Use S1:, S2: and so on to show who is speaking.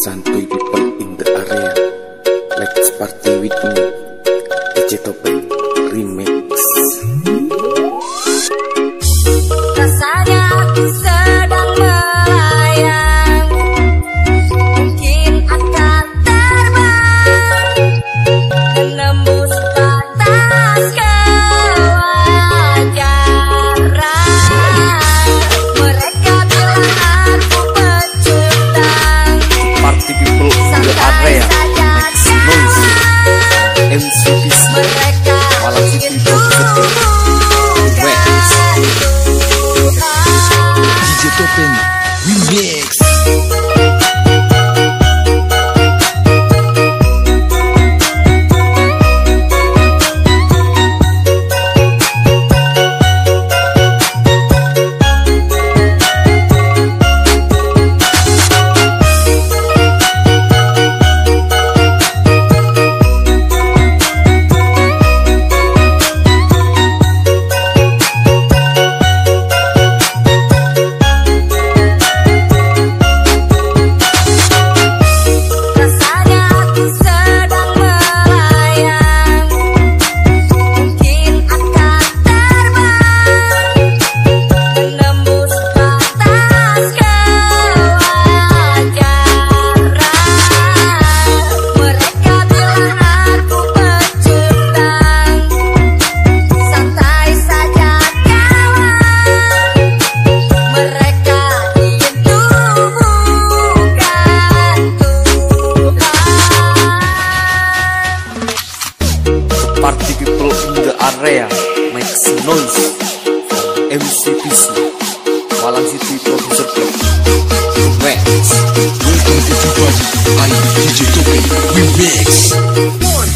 S1: Santuy people in the area. Let's party with me. MCPC Malang City Producer Club Rex
S2: Welcome to I DJ
S3: Topi
S1: We Mix.
S3: One